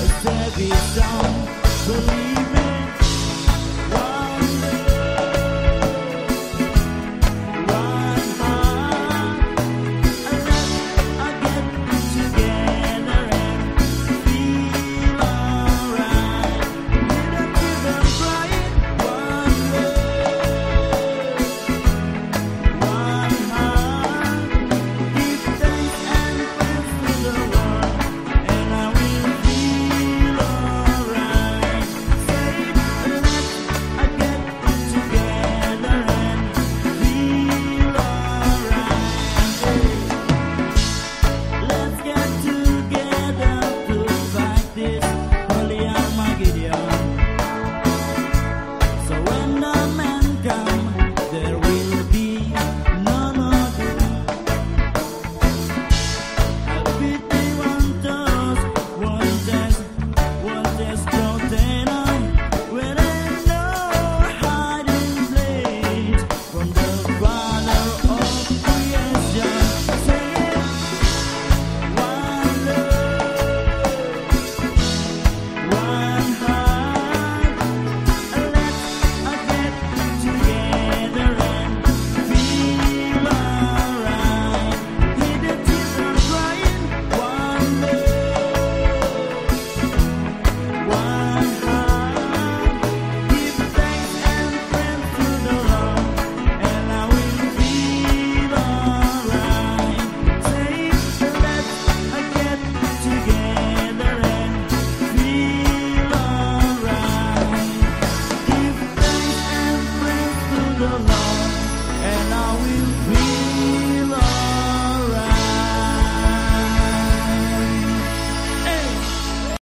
a steady song. Believe me.